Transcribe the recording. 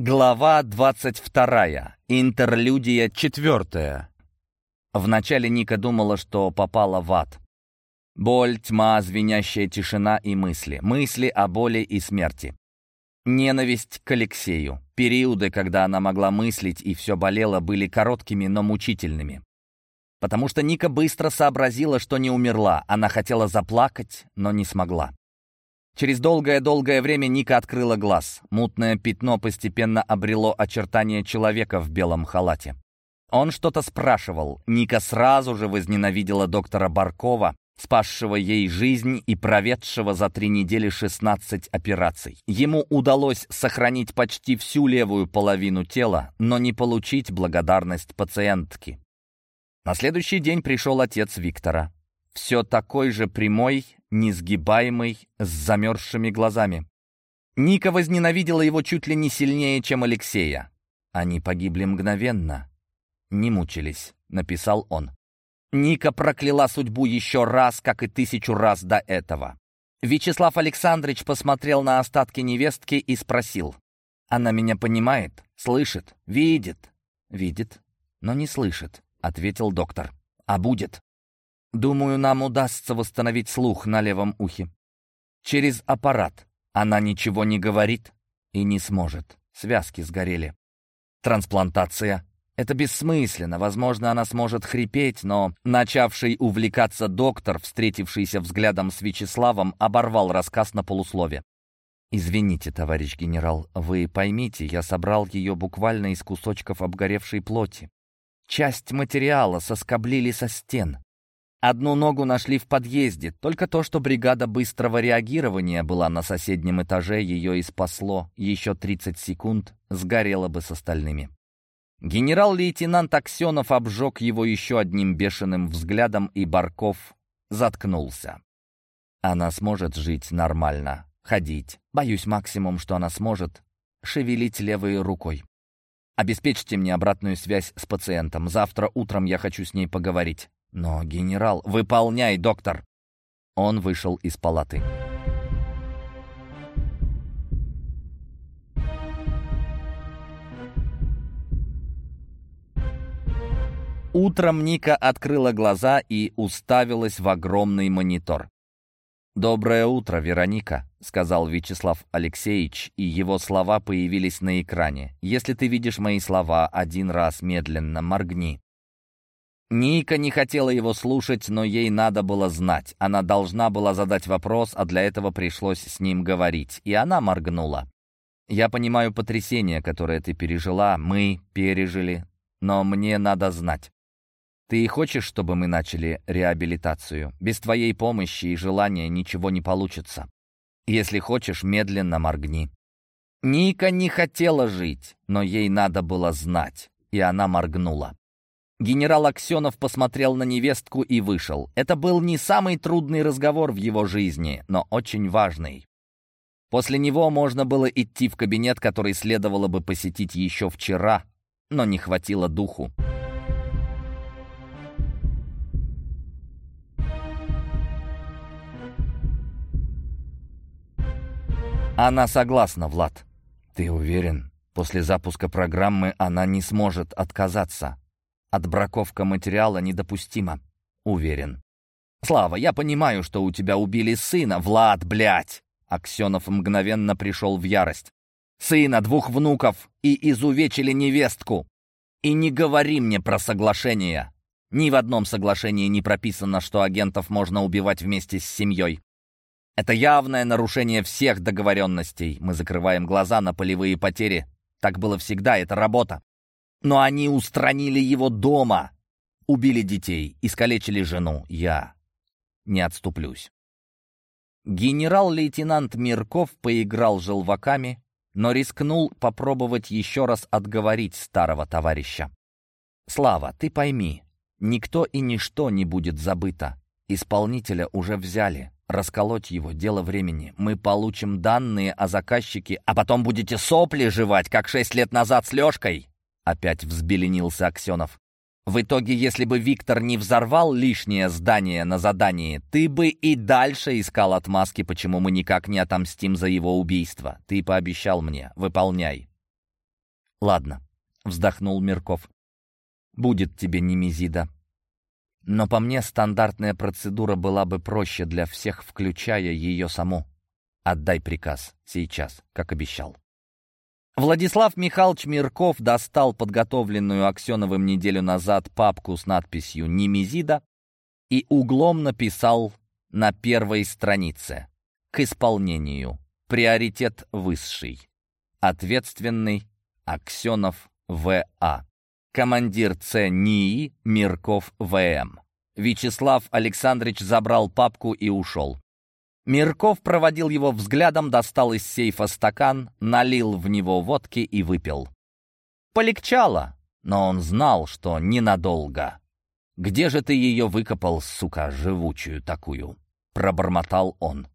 Глава 22. Интерлюдия 4. Вначале Ника думала, что попала в ад. Боль, тьма, звенящая тишина и мысли. Мысли о боли и смерти. Ненависть к Алексею. Периоды, когда она могла мыслить и все болело, были короткими, но мучительными. Потому что Ника быстро сообразила, что не умерла. Она хотела заплакать, но не смогла. Через долгое-долгое время Ника открыла глаз. Мутное пятно постепенно обрело очертания человека в белом халате. Он что-то спрашивал. Ника сразу же возненавидела доктора Баркова, спасшего ей жизнь и проведшего за три недели 16 операций. Ему удалось сохранить почти всю левую половину тела, но не получить благодарность пациентки. На следующий день пришел отец Виктора. Все такой же прямой, несгибаемый, с замерзшими глазами. Ника возненавидела его чуть ли не сильнее, чем Алексея. Они погибли мгновенно. Не мучились, написал он. Ника прокляла судьбу еще раз, как и тысячу раз до этого. Вячеслав Александрович посмотрел на остатки невестки и спросил. «Она меня понимает, слышит, видит?» «Видит, но не слышит», — ответил доктор. «А будет?» Думаю, нам удастся восстановить слух на левом ухе. Через аппарат. Она ничего не говорит и не сможет. Связки сгорели. Трансплантация. Это бессмысленно. Возможно, она сможет хрипеть, но начавший увлекаться доктор, встретившийся взглядом с Вячеславом, оборвал рассказ на полуслове. «Извините, товарищ генерал, вы поймите, я собрал ее буквально из кусочков обгоревшей плоти. Часть материала соскоблили со стен. Одну ногу нашли в подъезде. Только то, что бригада быстрого реагирования была на соседнем этаже, ее и спасло. Еще 30 секунд сгорело бы с остальными. Генерал-лейтенант Аксенов обжег его еще одним бешеным взглядом, и Барков заткнулся. Она сможет жить нормально, ходить. Боюсь максимум, что она сможет шевелить левой рукой. Обеспечьте мне обратную связь с пациентом. Завтра утром я хочу с ней поговорить. «Но, генерал, выполняй, доктор!» Он вышел из палаты. Утром Ника открыла глаза и уставилась в огромный монитор. «Доброе утро, Вероника», — сказал Вячеслав Алексеевич, и его слова появились на экране. «Если ты видишь мои слова один раз медленно, моргни». Ника не хотела его слушать, но ей надо было знать. Она должна была задать вопрос, а для этого пришлось с ним говорить. И она моргнула. «Я понимаю потрясение, которое ты пережила, мы пережили, но мне надо знать. Ты хочешь, чтобы мы начали реабилитацию? Без твоей помощи и желания ничего не получится. Если хочешь, медленно моргни». Ника не хотела жить, но ей надо было знать, и она моргнула. Генерал Аксенов посмотрел на невестку и вышел. Это был не самый трудный разговор в его жизни, но очень важный. После него можно было идти в кабинет, который следовало бы посетить еще вчера, но не хватило духу. Она согласна, Влад. Ты уверен? После запуска программы она не сможет отказаться. Отбраковка материала недопустима. Уверен. «Слава, я понимаю, что у тебя убили сына. Влад, блядь!» Аксенов мгновенно пришел в ярость. «Сына, двух внуков и изувечили невестку. И не говори мне про соглашение. Ни в одном соглашении не прописано, что агентов можно убивать вместе с семьей. Это явное нарушение всех договоренностей. Мы закрываем глаза на полевые потери. Так было всегда, это работа. Но они устранили его дома, убили детей, искалечили жену. Я не отступлюсь. Генерал-лейтенант Мирков поиграл желваками, но рискнул попробовать еще раз отговорить старого товарища. «Слава, ты пойми, никто и ничто не будет забыто. Исполнителя уже взяли. Расколоть его — дело времени. Мы получим данные о заказчике, а потом будете сопли жевать, как шесть лет назад с Лешкой. Опять взбеленился Аксенов. В итоге, если бы Виктор не взорвал лишнее здание на задании, ты бы и дальше искал отмазки, почему мы никак не отомстим за его убийство. Ты пообещал мне. Выполняй. «Ладно», — вздохнул Мирков. «Будет тебе немезида. Но по мне стандартная процедура была бы проще для всех, включая ее саму. Отдай приказ. Сейчас, как обещал». Владислав Михайлович Мирков достал подготовленную Аксеновым неделю назад папку с надписью «Немезида» и углом написал на первой странице «К исполнению. Приоритет высший. Ответственный Аксенов В.А. Командир Ц. НИИ Мирков В.М. Вячеслав Александрович забрал папку и ушел. Мирков проводил его взглядом, достал из сейфа стакан, налил в него водки и выпил. Полегчало, но он знал, что ненадолго. «Где же ты ее выкопал, сука, живучую такую?» — пробормотал он.